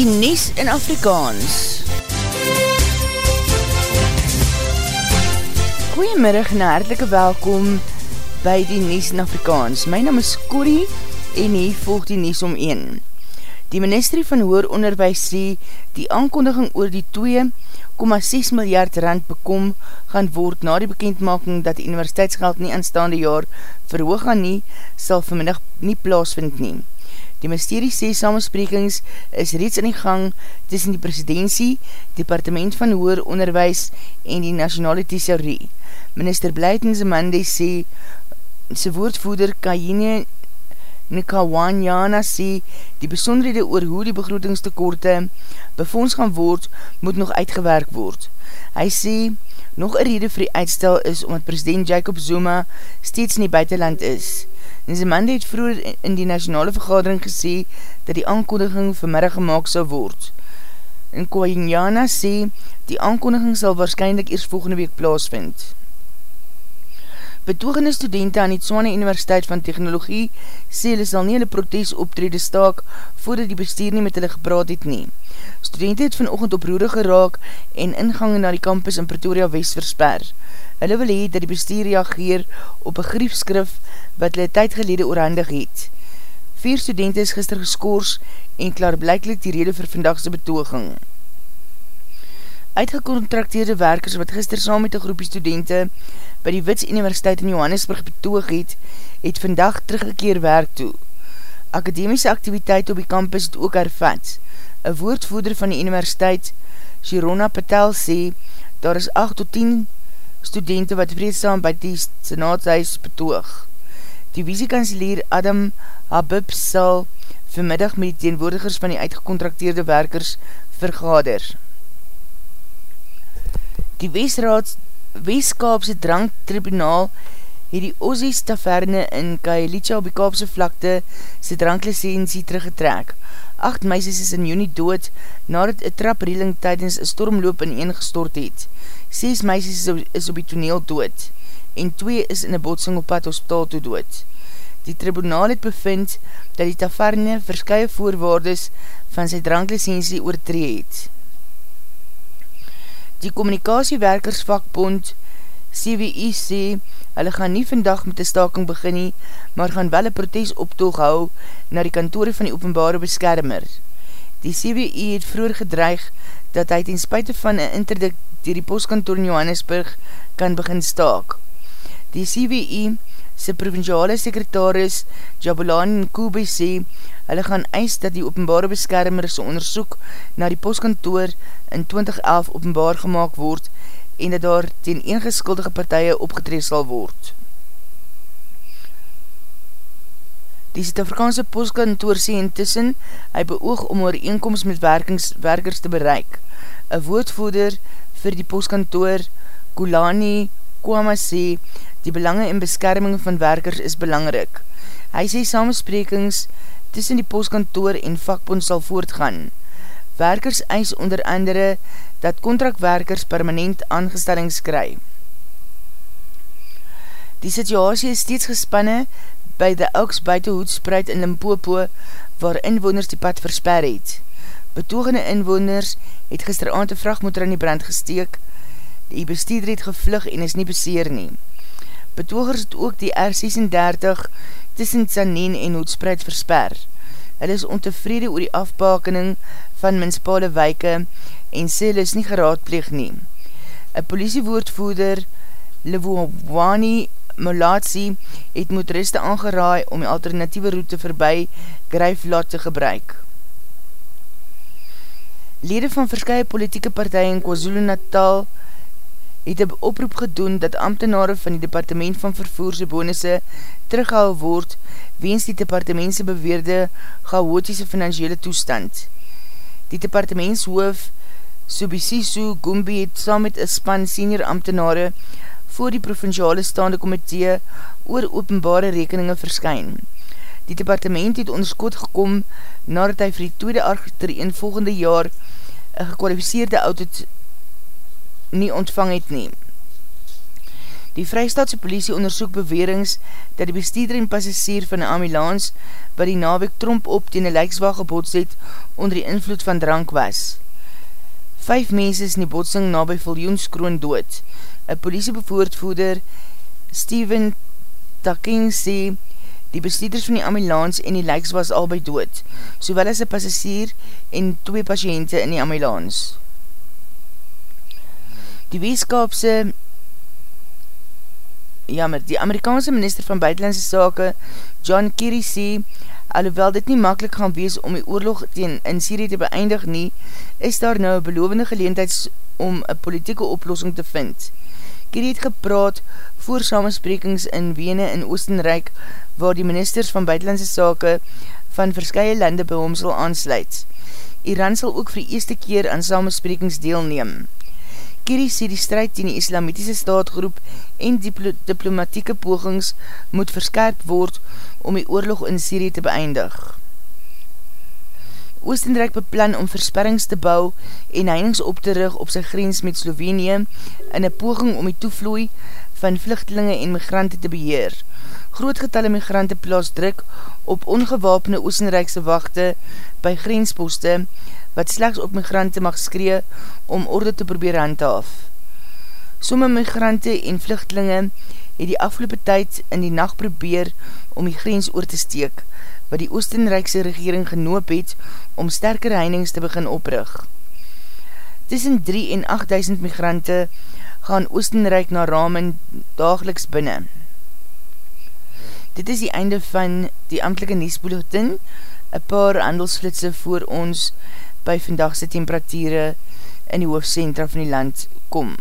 die Nies in Afrikaans. Goeiemiddag en hartelike welkom by die Nies in Afrikaans. My naam is Corrie en hier volg die Nies om 1. Die ministerie van Hoor Onderwijs sê die aankondiging oor die 2,6 miljard rand bekom gaan word na die bekendmaking dat die universiteitsgeld nie aanstaande jaar verhoog gaan nie, sal vanmiddag nie plaasvind neem. Die mysterie sê samensprekings is reeds in die gang tussen die presidentie, departement van hoer onderwijs en die nationale thesaurie. Minister Blyten Zemande sê, sy woordvoeder Kajine Nikawanyana sê, die besonderhede oor hoe die begrotingstekorte befonds gaan word, moet nog uitgewerk word. Hy sê, nog een rede vir die uitstel is omdat president Jacob Zuma steeds in die buitenland is. Nzimande het vroeger in die nationale vergadering gesê dat die aankondiging vanmiddag gemaakt sal word. En Kouinyana sê die aankondiging sal waarschijnlijk eers volgende week plaasvind. Betogende studenten aan die Tswane Universiteit van Technologie sê hulle sal nie hulle protes optrede staak voordat die bestuur nie met hulle gepraat het nie. Studenten het vanochtend oproere geraak en ingang na die campus in Pretoria West versper. Hulle wil hee dat die bestuur reageer op een griefskrif wat hulle tyd gelede oorhandig het. Vier studenten is gister geskoors en klaar blijklik die rede vir vandagse betoging. Uitgekontrakteerde werkers wat gister saam met een groepie studenten by die Wits Universiteit in Johannesburg betoog het, het vandag teruggekeer werk toe. Akademiese activiteit op die campus het ook hervat. Een woordvoeder van die universiteit, Shirona Patel, sê, daar is 8 tot 10 studenten wat vreedsam by die senaatshuis betoog. Die visiekanselier Adam Habib sal vanmiddag met die teenwoordigers van die uitgekontrakteerde werkers vergader. Die Westraad Westkaapse dranktribunaal het die Ozies taverne in Kaelitsa op die Kaapse vlakte sy dranklicensie teruggetrek. Acht meisjes is in juni dood nadat een traprieling tydens een stormloop in een gestort het. Ses meisjes is op die toneel dood en twee is in een botsing op pad hospitaal toe dood. Die tribunaal het bevind dat die taverne verskye voorwaardes van sy dranklicensie oortree het. Die communicatiewerkersvakbond CWI sê, hulle gaan nie vandag met die staking begin nie, maar gaan wel een protest optoog hou na die kantore van die openbare beskermer. Die CWI het vroeger gedreig dat hy ten spuite van een interdikt dier die postkantoor in Johannesburg kan begin staak. Die CWI, sy provinciale sekretaris Jabulani Nkube sê, hulle gaan eis dat die openbare beskermer sy onderzoek na die postkantoor in 2011 openbaar gemaakt word en dat daar ten eengeskuldige partije opgetreed sal word. Die Zuid-Afrikaanse postkantoor sê intussen, hy beoog om oor eenkomst met werkings, werkers te bereik. Een woordvoeder vir die postkantoor Kulani Kwama sê, die belange en beskerming van werkers is belangrik. Hy sê samensprekings tussen die postkantoor en vakbond sal voortgaan. Werkers eis onder andere dat contractwerkers permanent aangestellings kry. Die situasie is steeds gespanne by de Elks buitenhoedspreid in Limpopo waar inwoners die pad versper het. Betogende inwoners het gisteravond een vrachtmotor in die brand gesteek. Die bestuurder het gevlug en is nie beseer nie. Betogers het ook die R36 tussen Tsaneen en Hoedspreid versper. Hulle is ontevrede oor die afbakening van menspale weike en sê hulle is nie geraadpleeg nie. Een politiewoordvoerder, Lewowani Molatsi, het motoriste aangeraai om die alternatieve route verby Grijflaat te gebruik. Lede van verskye politieke partij in KwaZulu-Natal het een oproep gedoen dat ambtenare van die departement van vervoerse bonusse terughou word weens die departementse beweerde chaotische financiële toestand. Die departementshoof Subisisu Gumbi het saam met een span senior ambtenare voor die provinciale staande komitee oor openbare rekeninge verskyn. Die departement het onderskoot gekom nadat hy vir die tweede argeter een volgende jaar een gekwalificeerde audit nie ontvang het nie. Die Vrystaatse politie onderzoek bewerings dat die bestuurder en passasier van die ambulans wat die nawek tromp op teen die lijkswaag gebots het onder die invloed van drank was. Vijf mense is in die botsing na by Viljoenskroon dood. Een politiebevoordvoerder Steven Taking sê die bestuurders van die ambulans en die lijks was al by dood, sowel as een passasier en twee patiënte in die ambulans. Die weeskapse jammer, die Amerikaanse minister van buitenlandse sake, John Kerry sê, alhoewel dit nie makkelijk gaan wees om die oorlog teen in Syrië te beëindig nie, is daar nou een belovende geleentheid om een politieke oplossing te vind. Kerry het gepraat voor samensprekings in Wene in Oostenrijk, waar die ministers van buitenlandse sake van verskye lande by hom sal aansluit. Iran sal ook vir die eerste keer aan samensprekings deelneem. Kerry sê die strijd teen die islamitiese staatgroep en diplo diplomatieke pogings moet verskerp word om die oorlog in Syrië te beëindig. Oostenrijk beplan om versperrings te bou en heinings op te rig op sy grens met Slovenië in een poging om die toevloei van vluchtelinge en migrante te beheer. Groot getalle migrante plaas druk op ongewapende Oostenrijkse wachte by grensposte wat slechts op migrante mag skree om orde te probeer handhaaf. Somme migrante en vluchtelinge het die afgelopen tyd in die nacht probeer om die grens oor te steek, wat die Oostenrijkse regering genoop het om sterker heinings te begin oprig. Tussen 3 en 8000 migrante gaan Oostenrijk na ramen dageliks binnen. Dit is die einde van die amtelike Niesbulletin, een paar handelsflitse voor ons by vandagse temperatuurde in die hoofdcentra van die land kom.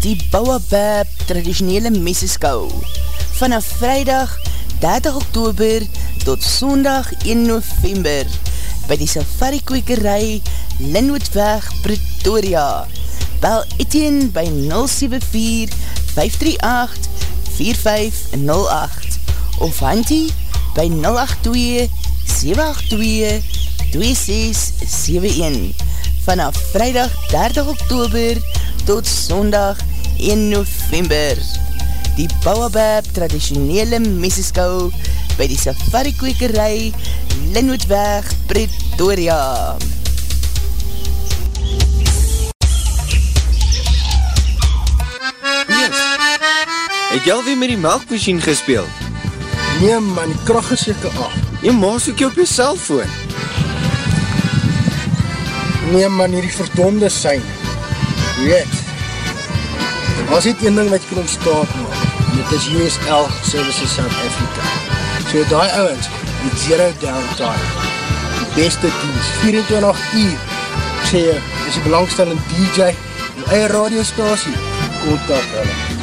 Die Bouwabab traditionele meseskou vanaf vrijdag 30 oktober tot sondag 1 november by die safari kwekerij Linwoodweg Pretoria. Bel Etienne by 074 538-4508 of Hantie by 082-782-2671 vanaf vrijdag 30 oktober tot sondag 1 november. Die Bouwabab traditionele meseskou by die safari kwekerij Linwoodweg Pretoria. Het jy alweer met die melkmachine gespeel? Nee man, die kracht is jyke af. Jy maas ook jy op jy cellfoon. Nee man, hier die verdonde sein. Weet, as dit een ding wat jy kan ontstaat maak, dit is USL Services South Africa. So die ouwens, met zero downtime, die beste dienst, 24 uur, ek sê jy, is die belangstellende DJ, die eie radiostasie, kontak hulle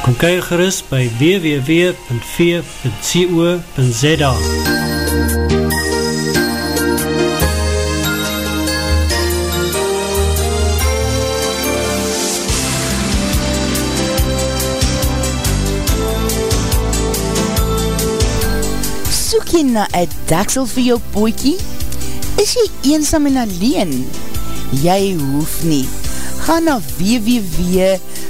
Kom kyk gerus by www.v.co.za. Soek jy na een daksel vir jou poekie? Is jy eensam en alleen? Jy hoef nie. Ga na www.v.co.za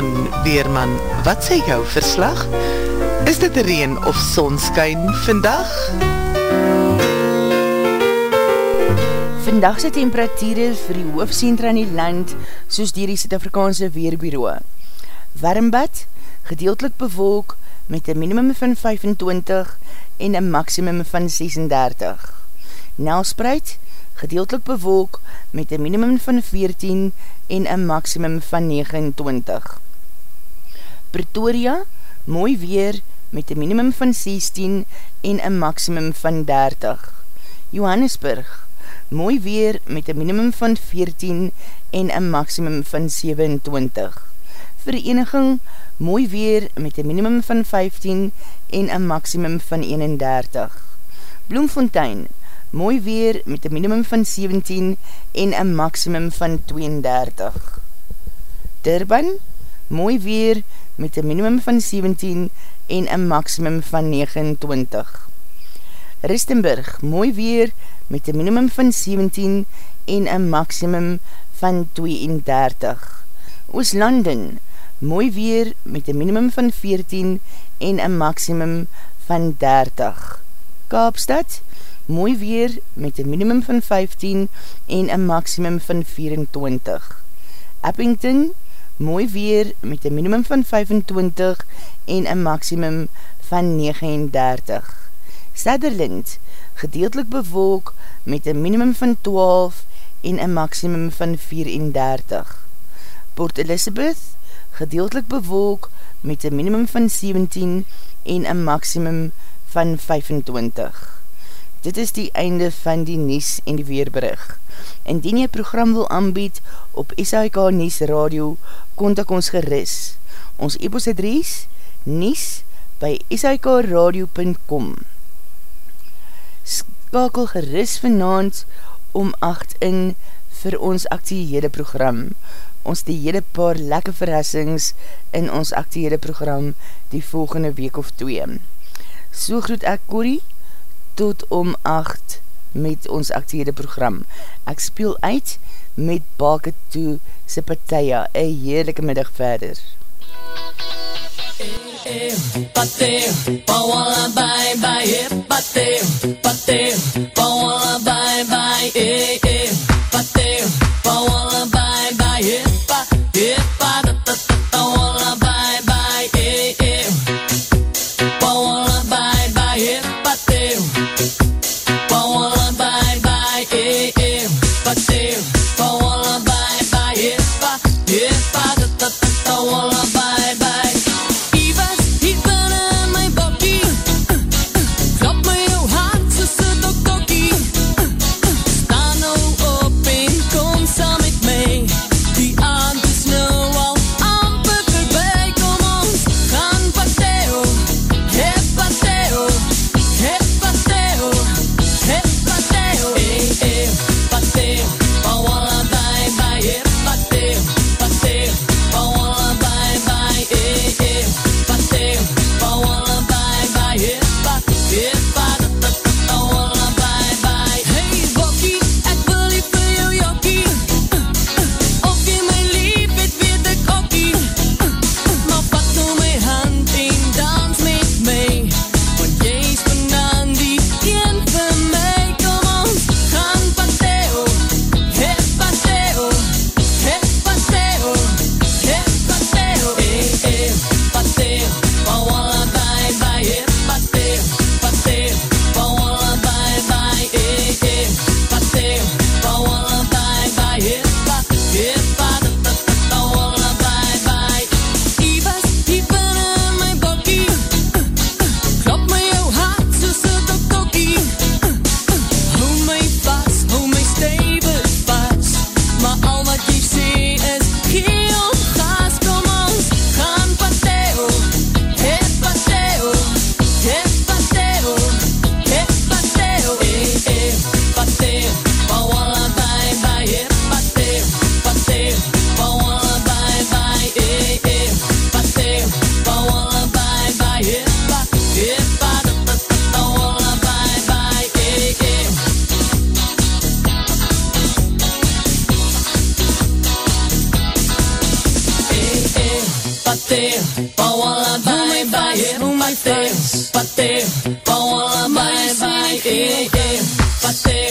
Weerman, Weerman, wat sê jou verslag? Is dit reen of sonskyn vandag? Vandagse temperatuur vir die hoofdcentra in die land soos dier die Suid-Afrikaanse Weerbureau. Warmbad, gedeeltelik bewolk met een minimum van 25 en een maximum van 36. Nelspreid, gedeeltelik bewolk met een minimum van 14 en een maximum van 29. Pretoria, mooi weer met een minimum van 16 en een maximum van 30. Johannesburg, mooi weer met een minimum van 14 en een maximum van 27. Vereniging, mooi weer met een minimum van 15 en een maximum van 31. Bloemfontein, mooi weer met een minimum van 17 en een maximum van 32. Durban, mooi weer met een minimum van 17 en een maximum van 29. Ristenburg, mooi weer met een minimum van 17 en een maximum van 32. Ooslanden, mooi weer met een minimum van 14 en een maximum van 30. Kaapstad, mooi weer met een minimum van 15 en een maximum van 24. Eppington, mooi weer met een minimum van 25 en een maximum van 39. Sutherland, gedeeltelik bewolk met een minimum van 12 en een maximum van 34. Port Elizabeth, gedeeltelik bewolk met een minimum van 17 en een maximum van 25. Dit is die einde van die Nies en die Weerbrug. Indien jy program wil aanbied op SHK Nies Radio, kontak ons geris. Ons e-post adres, nies by shkradio.com Skakel geris vanavond om 8 in vir ons actiehede program. Ons die hele paar lekke verrassings in ons actiehede program die volgende week of twee. So groet ek Corrie, tot om 8 met ons actiehede program. Ek speel uit met Balke toe sy partija, een heerlijke middag verder. Pateo, pawala bye bye, pateo, pateo, pawala bye bye, eh, pateo, pawala bye bye, boom pateo, pateo, pawala bye bye, eh eh, pateo.